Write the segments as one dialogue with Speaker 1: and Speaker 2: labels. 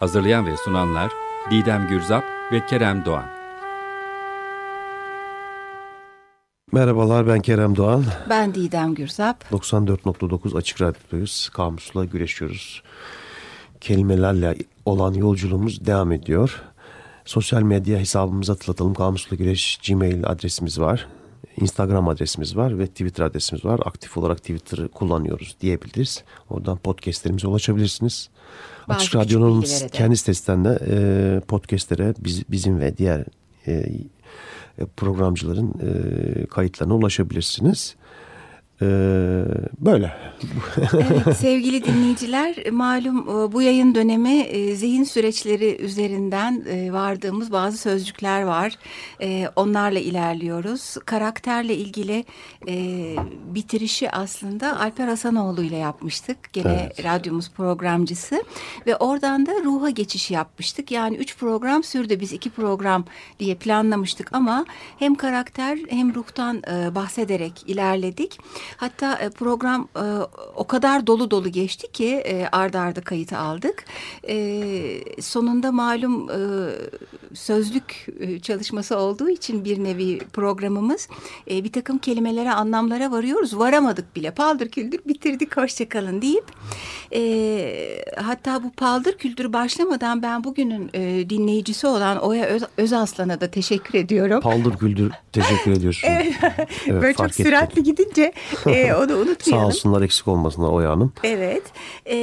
Speaker 1: Hazırlayan ve sunanlar Didem Gürzap ve Kerem Doğan.
Speaker 2: Merhabalar ben Kerem Doğan.
Speaker 3: Ben Didem Gürzap.
Speaker 2: 94.9 Açık Radyo'dayız. Kamusla güreşiyoruz. Kelimelerle olan yolculuğumuz devam ediyor. Sosyal medya hesabımızı hatırlatalım. Kamusla Güreş Gmail adresimiz var. Instagram adresimiz var ve Twitter adresimiz var. Aktif olarak Twitter'ı kullanıyoruz diyebiliriz. Oradan podcastlerimize ulaşabilirsiniz. Bazı Açık Radyo'nun kendi sitesinden de e, podcastlere biz, bizim ve diğer e, programcıların e, kayıtlarına ulaşabilirsiniz. Ee, böyle.
Speaker 3: evet, sevgili dinleyiciler malum e, bu yayın dönemi e, zihin süreçleri üzerinden e, vardığımız bazı sözcükler var. Onlarla ilerliyoruz. Karakterle ilgili bitirişi aslında Alper Hasanoğlu ile yapmıştık. Gene evet. radyomuz programcısı ve oradan da ruha geçiş yapmıştık. Yani üç program sürdü. Biz iki program diye planlamıştık ama hem karakter hem ruhtan bahsederek ilerledik. Hatta e, program e, o kadar dolu dolu geçti ki e, arda kayıtı aldık. Sonunda malum sözlük çalışması olduğu için bir nevi programımız bir takım kelimelere anlamlara varıyoruz. Varamadık bile. Paldır küldür bitirdik hoşçakalın deyip hatta bu paldır küldür başlamadan ben bugünün dinleyicisi olan Oya Öz, Özaslan'a da teşekkür ediyorum.
Speaker 2: Paldır küldür teşekkür ediyorsun.
Speaker 3: evet, Böyle çok süratli gidince e, onu unutmayalım.
Speaker 2: Sağ olsunlar eksik olmasınlar Oya Hanım.
Speaker 3: Evet. E,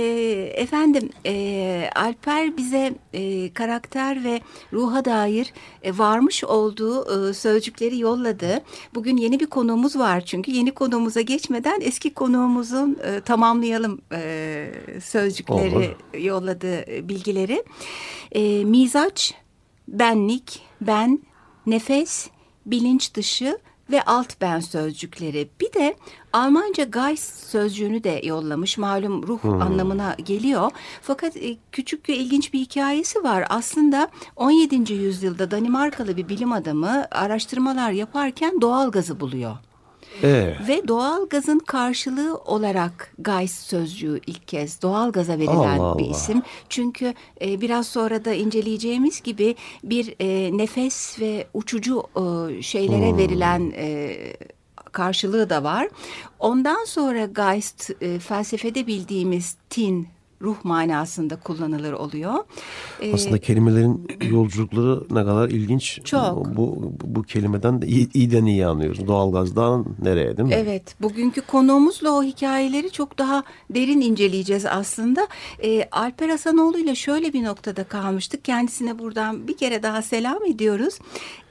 Speaker 3: efendim e, Alper bize e, karakter ve ruha dair e, varmış olduğu e, sözcükleri yolladı. Bugün yeni bir konuğumuz var çünkü yeni konuğumuza geçmeden eski konuğumuzun e, tamamlayalım e, sözcükleri Olur. yolladığı e, bilgileri. E, mizaç, benlik, ben, nefes, bilinç dışı ve alt ben sözcükleri. Bir de Almanca Geist sözcüğünü de yollamış. Malum ruh hmm. anlamına geliyor. Fakat e, küçük ve ilginç bir hikayesi var. Aslında 17. yüzyılda Danimarkalı bir bilim adamı araştırmalar yaparken doğal gazı buluyor.
Speaker 2: Ee.
Speaker 3: Ve doğal gazın karşılığı olarak Geist sözcüğü ilk kez doğal gaza verilen Allah bir Allah. isim. Çünkü e, biraz sonra da inceleyeceğimiz gibi bir e, nefes ve uçucu e, şeylere hmm. verilen e, karşılığı da var. Ondan sonra Geist e, felsefede bildiğimiz tin ruh manasında kullanılır oluyor.
Speaker 2: Ee, Aslında kelimelerin yolculukları ne kadar ilginç.
Speaker 3: Çok.
Speaker 2: Bu, bu kelimeden de iyi, iyiden iyi anlıyoruz. Doğalgazdan nereye değil mi?
Speaker 3: Evet. Bugünkü konuğumuzla o hikayeleri çok daha derin inceleyeceğiz aslında. Ee, Alper Hasanoğlu ile şöyle bir noktada kalmıştık. Kendisine buradan bir kere daha selam ediyoruz.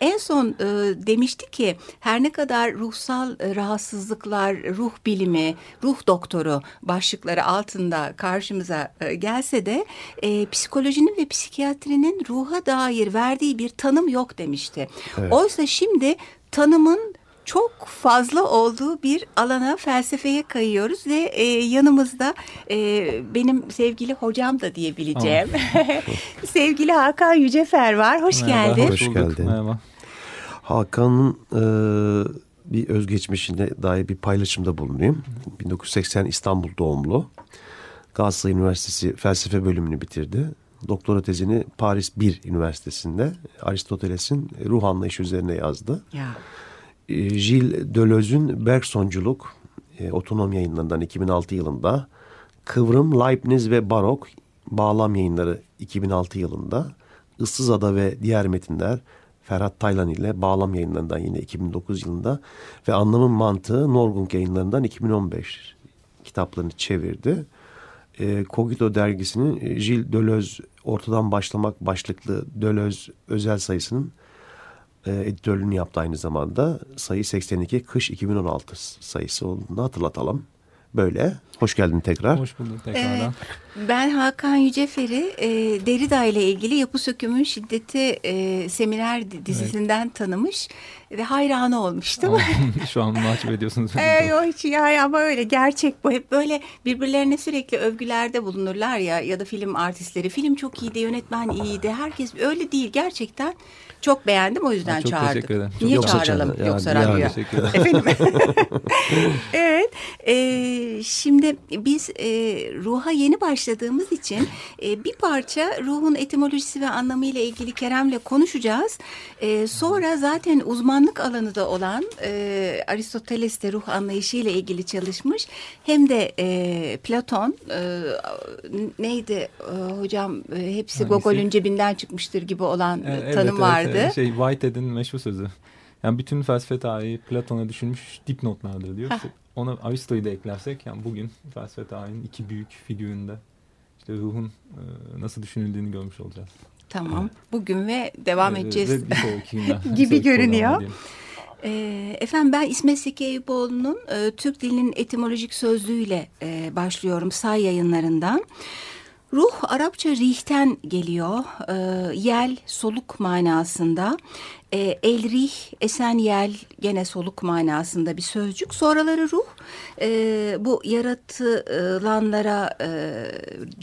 Speaker 3: En son e, demişti ki her ne kadar ruhsal e, rahatsızlıklar, ruh bilimi, ruh doktoru başlıkları altında karşımıza karşımıza e, gelse de e, psikolojinin ve psikiyatrinin ruha dair verdiği bir tanım yok demişti. Evet. Oysa şimdi tanımın çok fazla olduğu bir alana felsefeye kayıyoruz ve e, yanımızda e, benim sevgili hocam da diyebileceğim sevgili Hakan Yücefer var. Hoş Merhaba, geldin.
Speaker 2: Hoş geldin. Merhaba. Hakan'ın e, bir özgeçmişine dair bir paylaşımda bulunayım. 1980 İstanbul doğumlu. Galatasaray Üniversitesi felsefe bölümünü bitirdi. Doktora tezini Paris 1 Üniversitesi'nde Aristoteles'in ruh anlayışı üzerine yazdı.
Speaker 3: Ya.
Speaker 2: E, Gilles Deleuze'ün Bergsonculuk e, otonom yayınlarından 2006 yılında Kıvrım, Leibniz ve Barok bağlam yayınları 2006 yılında Issız Ada ve diğer metinler Ferhat Taylan ile bağlam yayınlarından yine 2009 yılında ve anlamın mantığı Norgung yayınlarından 2015 kitaplarını çevirdi e, Cogito dergisinin e, Gilles Deleuze ortadan başlamak başlıklı Deleuze özel sayısının e, editörlüğünü yaptı aynı zamanda. Sayı 82 kış 2016 sayısı olduğunu hatırlatalım. Böyle. Hoş geldin tekrar.
Speaker 4: Hoş bulduk tekrardan.
Speaker 3: Evet, ben Hakan Yücefer'i e, Derrida ile ilgili Yapı Sökümün Şiddeti e, seminer dizisinden evet. tanımış ve hayranı olmuştum.
Speaker 4: Şu an mahcup ediyorsunuz.
Speaker 3: Evet o hiç ya ama öyle gerçek bu. Hep böyle birbirlerine sürekli övgülerde bulunurlar ya ya da film artistleri. Film çok iyiydi, yönetmen iyiydi. Herkes öyle değil gerçekten. Çok beğendim o yüzden
Speaker 4: çok
Speaker 3: çağırdım.
Speaker 4: teşekkür ederim.
Speaker 3: Niye
Speaker 2: Yoksa
Speaker 3: çağıralım
Speaker 2: çağırın.
Speaker 3: yoksa
Speaker 2: Yani,
Speaker 3: radyoya? Efendim. evet. E, şimdi biz e, ruha yeni başladığımız için e, bir parça ruhun etimolojisi ve anlamıyla ilgili Kerem'le konuşacağız. E, sonra zaten uzmanlık alanı da olan e, Aristoteles de ruh anlayışıyla ilgili çalışmış. Hem de e, Platon e, neydi e, hocam e, hepsi
Speaker 4: Hangisi?
Speaker 3: Gogol'ün cebinden çıkmıştır gibi olan
Speaker 4: Evet,
Speaker 3: e, tanım
Speaker 4: evet,
Speaker 3: vardı.
Speaker 4: Evet. Şey Whitehead'in meşhur sözü. Yani bütün felsefe tarihi Platon'a düşünmüş dipnotlardır diyor.
Speaker 3: Heh.
Speaker 4: Ona Aristo'yu da eklersek yani bugün felsefe tarihinin iki büyük figüründe işte ruhun e, nasıl düşünüldüğünü görmüş olacağız.
Speaker 3: Tamam. Bugün ve devam
Speaker 4: Ee,
Speaker 3: edeceğiz.
Speaker 4: Ve bir sonraki.
Speaker 3: Gibi görünüyor. Ee, efendim ben İsmet Zeki Eyüboğlu'nun e, Türk dilinin etimolojik sözlüğüyle e, başlıyorum say yayınlarından. Ruh Arapça rihten geliyor. E, yel soluk manasında. E, el rih esen yel gene soluk manasında bir sözcük. Sonraları ruh e, bu yaratılanlara e,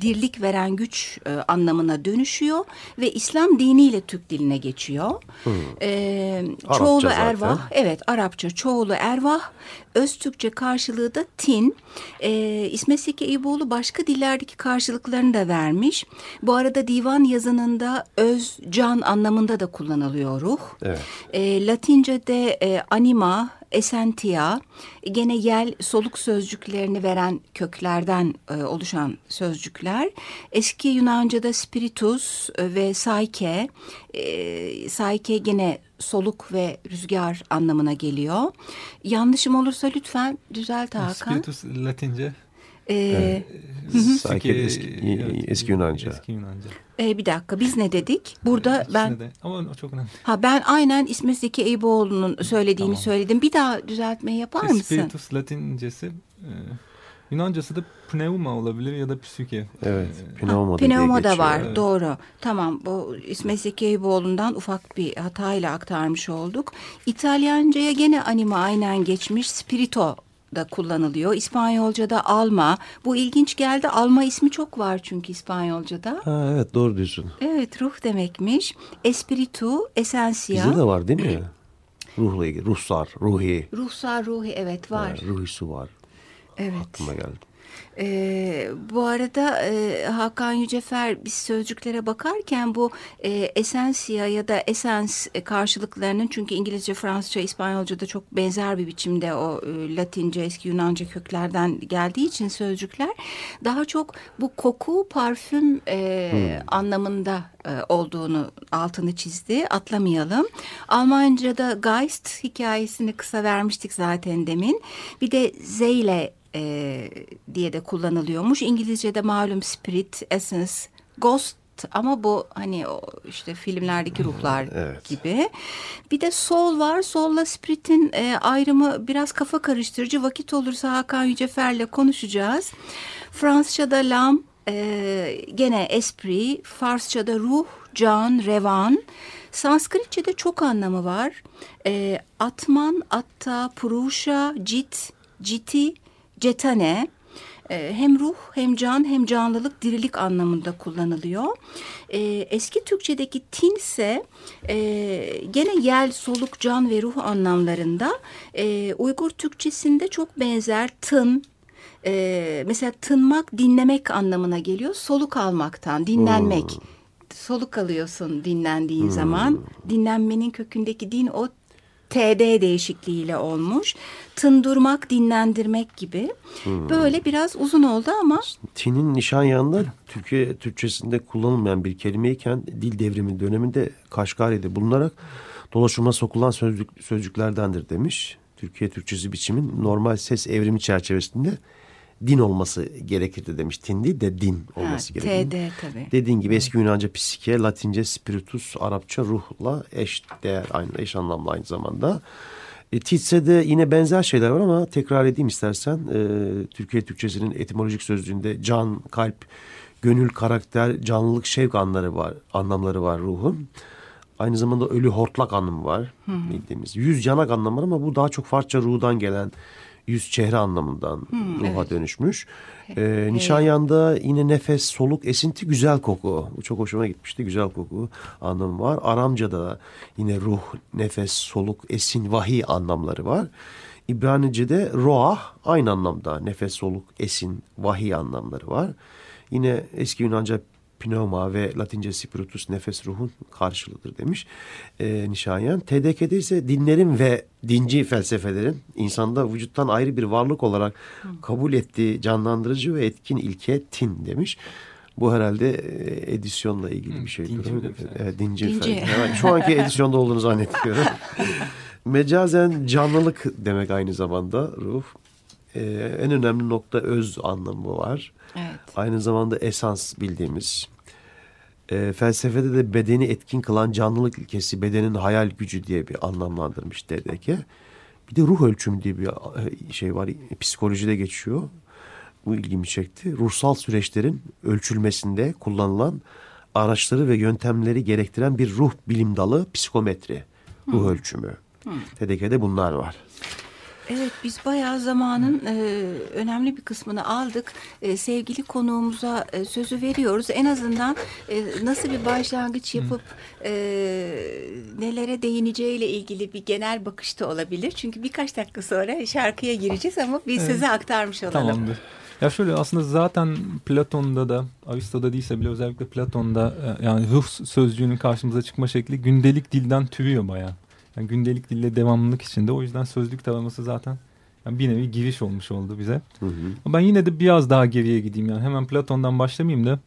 Speaker 3: dirlik veren güç e, anlamına dönüşüyor ve İslam diniyle Türk diline geçiyor. E,
Speaker 2: Arapça
Speaker 3: çoğulu
Speaker 2: zaten.
Speaker 3: ervah Evet Arapça çoğulu ervah, öz Türkçe karşılığı da tin. Ee, İsmet Seki Eyüboğlu başka dillerdeki karşılıklarını da vermiş. Bu arada divan yazınında öz, can anlamında da kullanılıyor ruh.
Speaker 2: Evet.
Speaker 3: Ee, Latince'de e, anima, esentia, gene yel, soluk sözcüklerini veren köklerden e, oluşan sözcükler. Eski Yunanca'da spiritus e, ve psyche, e, psyche gene soluk ve rüzgar anlamına geliyor. Yanlışım olursa lütfen düzelt Hakan.
Speaker 4: Spiritus Latince.
Speaker 3: Ee,
Speaker 2: Sanki eski, eski Yunanca.
Speaker 4: Eski Yunanca.
Speaker 3: e, bir dakika biz ne dedik? Burada
Speaker 4: İkisine
Speaker 3: ben
Speaker 4: de. Ama o çok önemli.
Speaker 3: ha ben aynen İsmet Zeki Eyüboğlu'nun söylediğini
Speaker 4: Tamam.
Speaker 3: söyledim. Bir daha düzeltmeyi yapar
Speaker 4: Şey,
Speaker 3: mısın?
Speaker 4: Spiritus Latincesi e, Yunancası da pneuma olabilir ya da psüke.
Speaker 2: Evet.
Speaker 4: E,
Speaker 2: Pneuma, da diye
Speaker 3: Pneuma da var
Speaker 4: Evet.
Speaker 3: doğru. Tamam bu İsmet Zeki Eyüboğlu'ndan ufak bir hatayla aktarmış olduk. İtalyanca'ya gene anima aynen geçmiş. Spirito da kullanılıyor. İspanyolca'da alma. Bu ilginç geldi. Alma ismi çok var çünkü İspanyolca'da.
Speaker 2: Ha, evet doğru diyorsun.
Speaker 3: Evet ruh demekmiş. Espiritu, esensiya.
Speaker 2: Bizde de var değil mi? Ruhla ilgili. Ruhsar, ruhi.
Speaker 3: Ruhsar ruhi evet var.
Speaker 2: Ha, ruhi su var.
Speaker 3: Evet.
Speaker 2: Aklıma geldi.
Speaker 3: Ee, bu arada e, Hakan Yücefer biz sözcüklere bakarken bu e, esensiya ya da esens e, karşılıklarının çünkü İngilizce, Fransızca, İspanyolca'da çok benzer bir biçimde o e, Latince, eski Yunanca köklerden geldiği için sözcükler daha çok bu koku, parfüm e, anlamında e, olduğunu altını çizdi. Atlamayalım. Almanca'da Geist hikayesini kısa vermiştik zaten demin. Bir de Zeyle e, diye de kullanılıyormuş. İngilizce'de malum spirit, essence, ghost ama bu hani o işte filmlerdeki ruhlar
Speaker 2: Evet.
Speaker 3: gibi. Bir de soul var. Soul'la spiritin e, ayrımı biraz kafa karıştırıcı. Vakit olursa Hakan Yücefer'le konuşacağız. Fransızca'da lam, e, gene esprit, Farsça'da ruh, can, revan. Sanskritçe'de çok anlamı var. E, atman, atta, puruşa, cit, citi, cetane. E, hem ruh hem can hem canlılık dirilik anlamında kullanılıyor. E, eski Türkçedeki tin ise e, gene yel, soluk, can ve ruh anlamlarında. E, Uygur Türkçesinde çok benzer tın, e, mesela tınmak dinlemek anlamına geliyor. Soluk almaktan, dinlenmek. Soluk alıyorsun dinlendiğin zaman. Dinlenmenin kökündeki din o TD değişikliğiyle olmuş. Tındurmak, dinlendirmek gibi. Böyle biraz uzun oldu ama
Speaker 2: Tinin Nişanyan'da Türkiye Türkçesinde kullanılmayan bir kelimeyken dil devrimi döneminde Kaşgari'de bulunarak dolaşıma sokulan sözcük, sözcüklerdendir demiş. Türkiye Türkçesi biçimin normal ses evrimi çerçevesinde din olması gerekirdi demiş. Tin değil de din olması
Speaker 3: Ha,
Speaker 2: gerekirdi.
Speaker 3: TD tabii.
Speaker 2: Dediğin gibi eski Yunanca psike, Latince spiritus, Arapça ruhla eş değer aynı eş anlamlı aynı zamanda. E, Titse'de yine benzer şeyler var ama tekrar edeyim istersen. E, Türkiye Türkçesinin etimolojik sözlüğünde can, kalp, gönül, karakter, canlılık, şevk anları var, anlamları var ruhun. Aynı zamanda ölü hortlak anlamı var Hı -hı. bildiğimiz. Yüz yanak anlamı var ama bu daha çok Farsça ruhdan gelen yüz çehre anlamından hmm, ruha evet. dönüşmüş. Ee, Nişanyan'da yine nefes, soluk, esinti, güzel koku. Bu çok hoşuma gitmişti. Güzel koku anlamı var. Aramca'da yine ruh, nefes, soluk, esin, vahiy anlamları var. İbranice'de roah aynı anlamda nefes, soluk, esin, vahiy anlamları var. Yine eski Yunanca pneuma ve Latince spiritus nefes ruhun karşılığıdır demiş e, Nişanyan. TDK'de ise dinlerin ve dinci felsefelerin insanda vücuttan ayrı bir varlık olarak kabul ettiği canlandırıcı ve etkin ilke tin demiş. Bu herhalde e, edisyonla ilgili bir şey.
Speaker 4: Dinci,
Speaker 2: evet, dinci, şu anki edisyonda olduğunu zannediyorum. Mecazen canlılık demek aynı zamanda ruh. Ee, en önemli nokta öz anlamı var. Evet. Aynı zamanda esans bildiğimiz e, felsefede de bedeni etkin kılan canlılık ilkesi bedenin hayal gücü diye bir anlamlandırmış DDK. Bir de ruh ölçümü diye bir e, şey var psikolojide geçiyor. Bu ilgimi çekti. Ruhsal süreçlerin ölçülmesinde kullanılan araçları ve yöntemleri gerektiren bir ruh bilim dalı psikometri, ruh hmm. ölçümü. Hmm. TDK'de bunlar var.
Speaker 3: Evet biz bayağı zamanın e, önemli bir kısmını aldık. E, sevgili konuğumuza e, sözü veriyoruz. En azından e, nasıl bir başlangıç yapıp e, nelere değineceğiyle ilgili bir genel bakışta olabilir. Çünkü birkaç dakika sonra şarkıya gireceğiz ama biz evet. size aktarmış olalım.
Speaker 4: Tamamdır. Ya şöyle aslında zaten Platon'da da Aristo'da değilse bile özellikle Platon'da e, yani ruh sözcüğünün karşımıza çıkma şekli gündelik dilden türüyor bayağı. Yani gündelik dille devamlılık içinde. O yüzden sözlük taraması zaten yani bir nevi giriş olmuş oldu bize. Hı hı. Ben yine de biraz daha geriye gideyim yani. Hemen Platon'dan başlamayayım da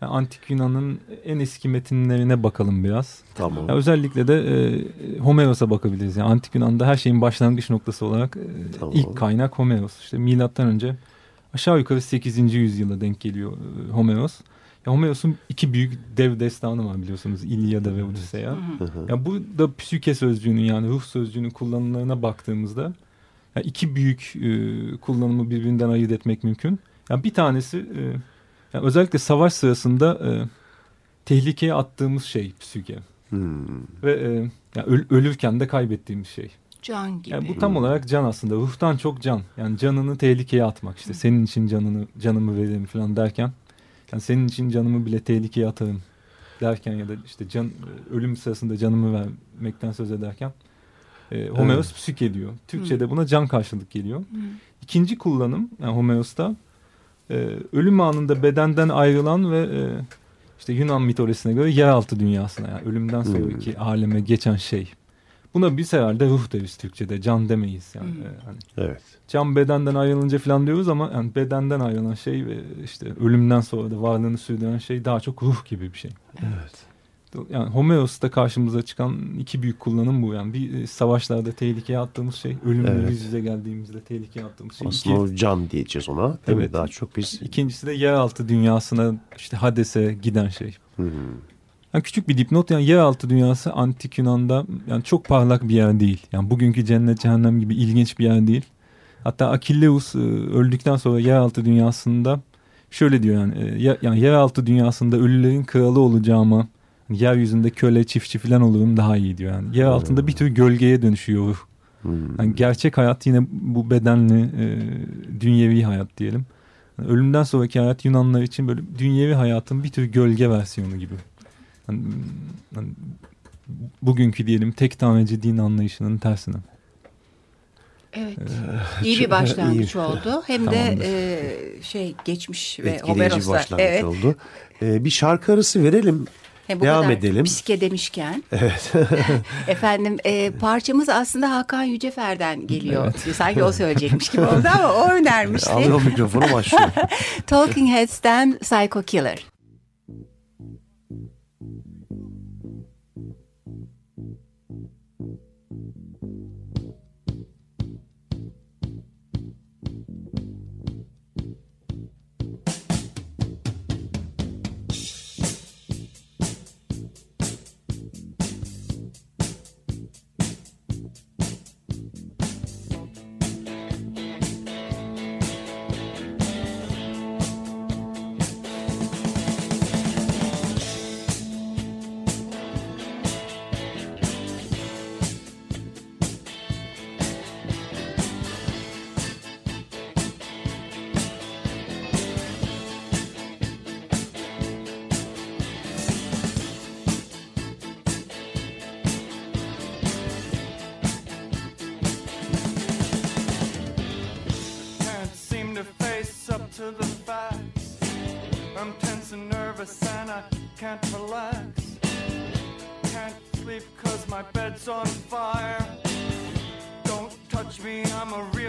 Speaker 4: yani antik Yunan'ın en eski metinlerine bakalım biraz.
Speaker 2: Tamam.
Speaker 4: Yani özellikle de e, Homeros'a bakabiliriz. Yani antik Yunan'da her şeyin başlangıç noktası olarak e, tamam. ilk kaynak Homeros. İşte milattan önce aşağı yukarı 8. yüzyıla denk geliyor e, Homeros. Ya Homeros'un iki büyük dev destanı var biliyorsunuz İlyada ve Odisea. ya bu da psüke sözcüğünün yani ruh sözcüğünün kullanımlarına baktığımızda ya iki büyük e, kullanımı birbirinden ayırt etmek mümkün. Ya bir tanesi e, yani özellikle savaş sırasında e, tehlikeye attığımız şey psüke. Hmm. Ve e, yani öl, ölürken de kaybettiğimiz şey.
Speaker 3: Can gibi.
Speaker 4: Yani bu tam olarak can aslında. Ruhtan çok can. Yani canını tehlikeye atmak işte. Senin için canını canımı veririm falan derken yani senin için canımı bile tehlikeye atarım derken ya da işte can ölüm sırasında canımı vermekten söz ederken e, Homeros evet. psik diyor. Türkçe'de buna can karşılık geliyor. Hı. İkinci kullanım yani Homeros'ta e, ölüm anında bedenden ayrılan ve e, işte Yunan mitolojisine göre yeraltı dünyasına yani ölümden sonraki aleme geçen şey. Buna biz herhalde ruh deriz Türkçe'de. Can demeyiz yani. Hmm. Hani
Speaker 2: evet.
Speaker 4: Can bedenden ayrılınca falan diyoruz ama yani bedenden ayrılan şey ve işte ölümden sonra da varlığını sürdüren şey daha çok ruh gibi bir şey.
Speaker 2: Evet.
Speaker 4: Yani Homeros'ta karşımıza çıkan iki büyük kullanım bu yani. Bir e, savaşlarda tehlikeye attığımız şey, ölümle evet. yüz yüze geldiğimizde tehlikeye attığımız şey.
Speaker 2: Aslında İki, can diyeceğiz ona. Evet. Daha çok biz.
Speaker 4: İkincisi de yeraltı dünyasına işte Hades'e giden şey. Hmm. Yani küçük bir dipnot yani yeraltı dünyası antik Yunan'da yani çok parlak bir yer değil. Yani bugünkü cennet cehennem gibi ilginç bir yer değil. Hatta Akilleus e, öldükten sonra yeraltı dünyasında şöyle diyor yani, e, yani yeraltı dünyasında ölülerin kralı olacağıma hani yeryüzünde köle çiftçi falan olurum daha iyi diyor yani. Yer altında bir tür gölgeye dönüşüyor. Hmm. Yani gerçek hayat yine bu bedenli e, dünyevi hayat diyelim. Yani ölümden sonraki hayat Yunanlar için böyle dünyevi hayatın bir tür gölge versiyonu gibi hani, hani, bugünkü diyelim tek taneci din anlayışının tersine.
Speaker 3: Evet. Ee, iyi bir başlangıç iyi. oldu. Hem de e, şey geçmiş ve Homeros'la. bir
Speaker 2: başlangıç evet. oldu. Ee, bir şarkı arası verelim. He, bu Devam kadar edelim.
Speaker 3: Psike demişken.
Speaker 2: Evet.
Speaker 3: Efendim e, parçamız aslında Hakan Yücefer'den geliyor. Evet. Sanki o söyleyecekmiş gibi oldu ama o önermişti.
Speaker 2: Alıyor mikrofonu başlıyor.
Speaker 3: Talking Heads'ten Psycho Killer.
Speaker 5: Can't relax. Can't sleep cause my bed's on fire. Don't touch me, I'm a real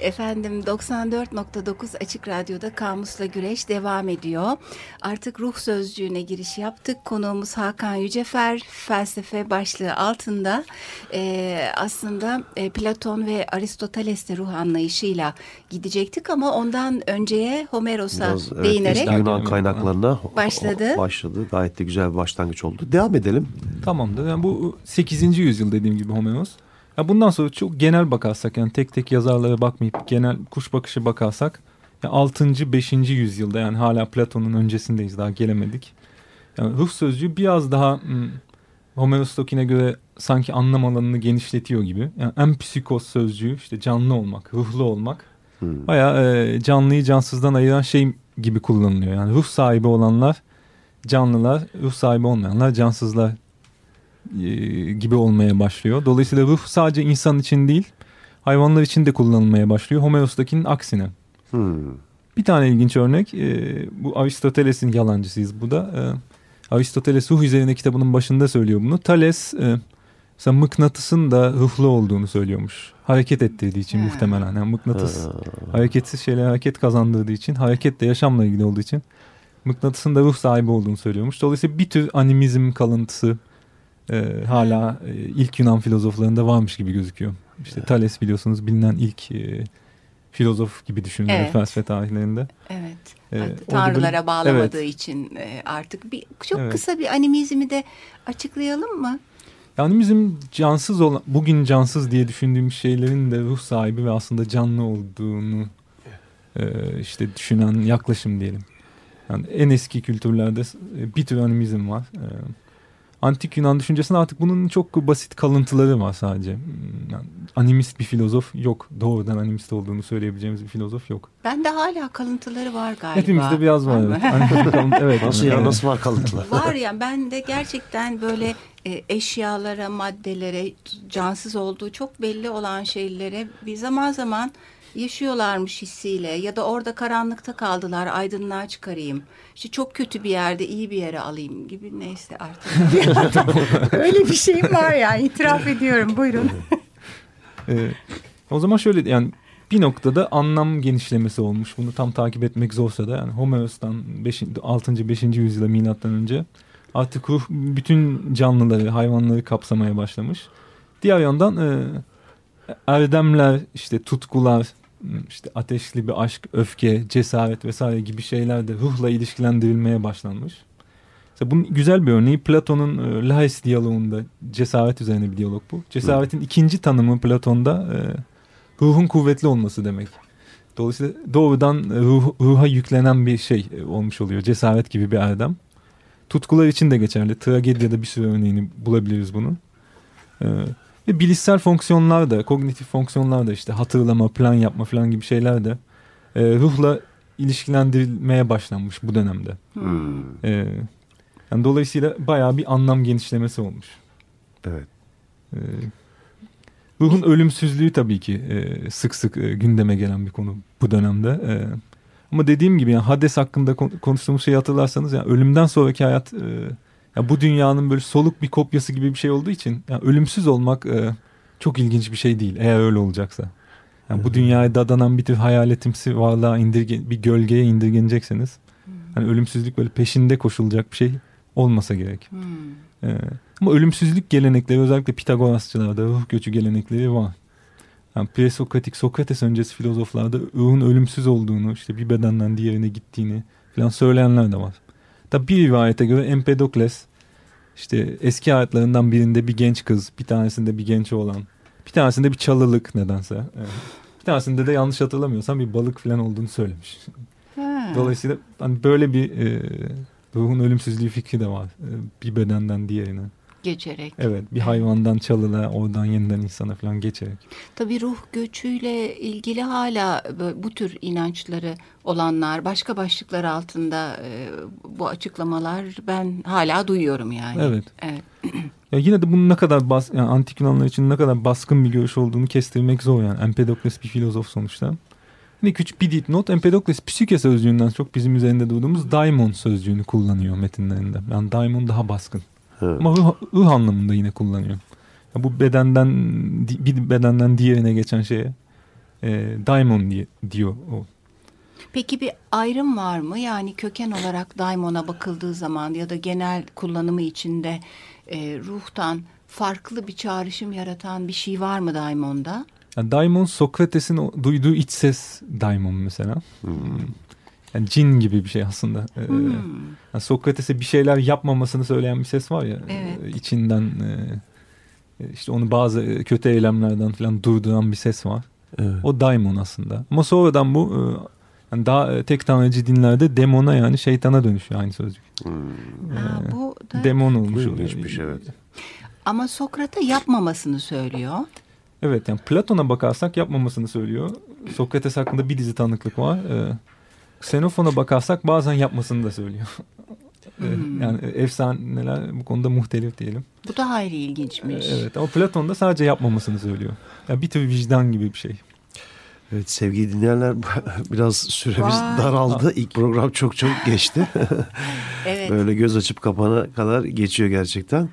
Speaker 3: Efendim 94.9 Açık Radyo'da Kamus'la Güreş devam ediyor. Artık ruh sözcüğüne giriş yaptık. Konuğumuz Hakan Yücefer felsefe başlığı altında e, aslında e, Platon ve Aristoteles'te ruh anlayışıyla gidecektik ama ondan önceye Homeros'a
Speaker 2: Biraz, evet,
Speaker 3: değinerek
Speaker 2: Yunan kaynaklarına
Speaker 3: Başladı.
Speaker 2: o- başladı. Gayet de güzel bir başlangıç oldu. Devam edelim.
Speaker 4: Tamamdır. Yani bu 8. yüzyıl dediğim gibi Homeros. Ya bundan sonra çok genel bakarsak yani tek tek yazarlara bakmayıp genel kuş bakışı bakarsak ya 6. 5. yüzyılda yani hala Platon'un öncesindeyiz daha gelemedik. Yani ruh sözcüğü biraz daha hmm, Homeros'takine göre sanki anlam alanını genişletiyor gibi. Yani empsikos sözcüğü işte canlı olmak, ruhlu olmak
Speaker 2: Hmm.
Speaker 4: bayağı e, canlıyı cansızdan ayıran şey gibi kullanılıyor. Yani ruh sahibi olanlar canlılar, ruh sahibi olmayanlar cansızlar gibi olmaya başlıyor. Dolayısıyla ruh sadece insan için değil hayvanlar için de kullanılmaya başlıyor. Homeros'takinin aksine.
Speaker 2: Hmm.
Speaker 4: Bir tane ilginç örnek e, bu Aristoteles'in yalancısıyız bu da. E, Aristoteles ruh üzerine kitabının başında söylüyor bunu. Thales e, mesela mıknatısın da ruhlu olduğunu söylüyormuş. Hareket ettirdiği için muhtemelen. Yani mıknatıs
Speaker 2: Ha.
Speaker 4: hareketsiz şeyler hareket kazandırdığı için hareket de yaşamla ilgili olduğu için mıknatısın da ruh sahibi olduğunu söylüyormuş. Dolayısıyla bir tür animizm kalıntısı e, hala e, ilk Yunan filozoflarında varmış gibi gözüküyor. İşte Thales biliyorsunuz bilinen ilk e, filozof gibi düşünülüyor
Speaker 3: Evet.
Speaker 4: felsefe tarihlerinde.
Speaker 3: Evet.
Speaker 4: Ee,
Speaker 3: Tanrılara
Speaker 4: böyle-
Speaker 3: bağlamadığı için e, artık bir çok
Speaker 4: Evet.
Speaker 3: kısa bir animizmi de açıklayalım mı?
Speaker 4: Yani bizim cansız olan, bugün cansız diye düşündüğümüz şeylerin de ruh sahibi ve aslında canlı olduğunu e, işte düşünen yaklaşım diyelim. Yani en eski kültürlerde e, bir tür animizm var. E, Antik Yunan düşüncesinde artık bunun çok basit kalıntıları var sadece. Hmm, Yani animist bir filozof yok. Doğrudan animist olduğunu söyleyebileceğimiz bir filozof yok.
Speaker 3: Bende hala kalıntıları var galiba.
Speaker 4: Hepimizde biraz var. Evet. Evet.
Speaker 2: Nasıl ya nasıl var kalıntılar?
Speaker 3: Var ya ben de gerçekten böyle e, eşyalara, maddelere, cansız olduğu çok belli olan şeylere bir zaman zaman yaşıyorlarmış hissiyle ya da orada karanlıkta kaldılar aydınlığa çıkarayım. İşte çok kötü bir yerde iyi bir yere alayım gibi neyse artık. Öyle bir şeyim var yani itiraf ediyorum buyurun.
Speaker 4: Ee, o zaman şöyle yani bir noktada anlam genişlemesi olmuş. Bunu tam takip etmek zorsa da yani Homeros'tan 5. 6. 5. yüzyıla milattan önce artık ruh bütün canlıları, hayvanları kapsamaya başlamış. Diğer yandan e, erdemler, işte tutkular, işte ateşli bir aşk, öfke, cesaret vesaire gibi şeyler de ruhla ilişkilendirilmeye başlanmış. Mesela bunun güzel bir örneği Platon'un e, Laes diyaloğunda cesaret üzerine bir diyalog bu. Cesaretin ikinci tanımı Platon'da e, ruhun kuvvetli olması demek. Dolayısıyla doğrudan e, ruh, ruha yüklenen bir şey e, olmuş oluyor. Cesaret gibi bir erdem. Tutkular için de geçerli. Tragedyada bir sürü örneğini bulabiliriz bunun. E, ve bilişsel fonksiyonlar da, kognitif fonksiyonlar da işte hatırlama, plan yapma falan gibi şeyler de e, ruhla ilişkilendirilmeye başlanmış bu dönemde.
Speaker 2: Hmm.
Speaker 4: E, yani dolayısıyla bayağı bir anlam genişlemesi olmuş.
Speaker 2: Evet.
Speaker 4: Ee, ruhun ölümsüzlüğü tabii ki e, sık sık e, gündeme gelen bir konu bu dönemde. E, ama dediğim gibi yani Hades hakkında kon- konuştuğumuz şeyi hatırlarsanız yani ölümden sonraki hayat e, ya bu dünyanın böyle soluk bir kopyası gibi bir şey olduğu için yani ölümsüz olmak e, çok ilginç bir şey değil eğer öyle olacaksa. Yani bu dünyaya dadanan bir tür hayaletimsi varlığa indirge, bir gölgeye indirgenecekseniz hani ölümsüzlük böyle peşinde koşulacak bir şey olmasa gerek.
Speaker 3: Hmm.
Speaker 4: Ee, ama ölümsüzlük gelenekleri özellikle Pitagorasçılarda ruh göçü gelenekleri var. Yani presokratik Sokrates öncesi filozoflarda ruhun ölümsüz olduğunu işte bir bedenden diğerine gittiğini falan söyleyenler de var. Tabi bir rivayete göre Empedokles işte eski hayatlarından birinde bir genç kız bir tanesinde bir genç oğlan bir tanesinde bir çalılık nedense. Evet. Bir tanesinde de yanlış hatırlamıyorsam bir balık falan olduğunu söylemiş.
Speaker 3: Ha.
Speaker 4: Dolayısıyla hani böyle bir e, ruhun ölümsüzlüğü fikri de var. E, bir bedenden diğerine.
Speaker 3: Geçerek.
Speaker 4: Evet bir hayvandan çalılığa oradan yeniden insana falan geçerek.
Speaker 3: Tabii ruh göçüyle ilgili hala bu tür inançları olanlar başka başlıklar altında e, bu açıklamalar ben hala duyuyorum yani.
Speaker 4: Evet.
Speaker 3: Evet.
Speaker 4: Ya yine de bunun ne kadar bas, yani antik Yunanlar için ne kadar baskın bir görüş olduğunu kestirmek zor yani. Empedokles bir filozof sonuçta. Yine küçük bir dipnot. Empedokles psike sözcüğünden çok bizim üzerinde durduğumuz daimon sözcüğünü kullanıyor metinlerinde. Yani daimon daha baskın.
Speaker 2: Evet.
Speaker 4: Ama ruh, ruh anlamında yine kullanıyor. Ya bu bedenden bir bedenden diğerine geçen şeye e, daimon diye diyor o.
Speaker 3: Peki bir ayrım var mı? Yani köken olarak daimona bakıldığı zaman ya da genel kullanımı içinde e, ruhtan farklı bir çağrışım yaratan bir şey var mı daimonda?
Speaker 4: Yani daimon Sokrates'in duyduğu iç ses daimon mesela. Yani cin gibi bir şey aslında. Ee,
Speaker 3: Hmm.
Speaker 4: yani Sokrates'e bir şeyler yapmamasını söyleyen bir ses var ya.
Speaker 3: Evet.
Speaker 4: e, içinden e, işte onu bazı e, kötü eylemlerden falan durduran bir ses var.
Speaker 2: Evet.
Speaker 4: O daimon aslında. Ama sonradan bu e, yani daha e, tek tanrıcı dinlerde demona yani şeytana dönüşüyor aynı sözcük.
Speaker 2: Hmm.
Speaker 3: Ha,
Speaker 4: Ee,
Speaker 3: bu da...
Speaker 4: Demon olmuş oluyor.
Speaker 2: ilginçmiş, evet.
Speaker 3: Ama Sokrat'a yapmamasını söylüyor.
Speaker 4: Evet yani Platon'a bakarsak yapmamasını söylüyor. Sokrates hakkında bir dizi tanıklık var. Ee, Xenofon'a bakarsak bazen yapmasını da söylüyor. E, Yani efsaneler bu konuda muhtelif diyelim.
Speaker 3: Bu da hayli ilginçmiş.
Speaker 4: Evet ama Platon da sadece yapmamasını söylüyor. Ya bir tür vicdan gibi bir şey.
Speaker 2: Evet sevgili dinleyenler biraz süremiz
Speaker 3: Vay.
Speaker 2: daraldı. İlk program çok çok geçti.
Speaker 3: Evet.
Speaker 2: Böyle göz açıp kapana kadar geçiyor gerçekten.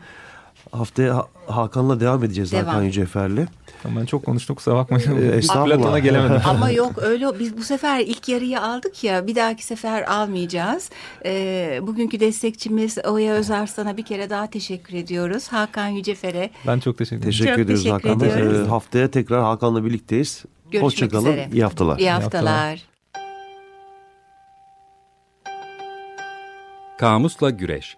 Speaker 2: Haftaya Ha- Hakan'la devam edeceğiz
Speaker 3: Devam.
Speaker 2: Hakan Yücefer'le.
Speaker 4: Tamam, ben çok konuştum kusura bakmayın.
Speaker 2: Ee.
Speaker 4: Platon'a gelemedim.
Speaker 3: Ama yok öyle biz bu sefer ilk yarıyı aldık ya bir dahaki sefer almayacağız. Ee, bugünkü destekçimiz Oya Özarslan'a bir kere daha teşekkür ediyoruz. Hakan Yücefer'e
Speaker 4: Ben çok teşekkür ederim.
Speaker 2: Teşekkür
Speaker 3: Çok
Speaker 2: ediyoruz
Speaker 3: teşekkür
Speaker 2: Hakan
Speaker 3: ediyoruz.
Speaker 2: Ee, haftaya tekrar Hakan'la birlikteyiz.
Speaker 3: görüşmek
Speaker 2: Hoşçakalın.
Speaker 3: üzere.
Speaker 2: İyi haftalar.
Speaker 3: İyi
Speaker 4: haftalar.
Speaker 3: haftalar.
Speaker 1: Kamusla Güreş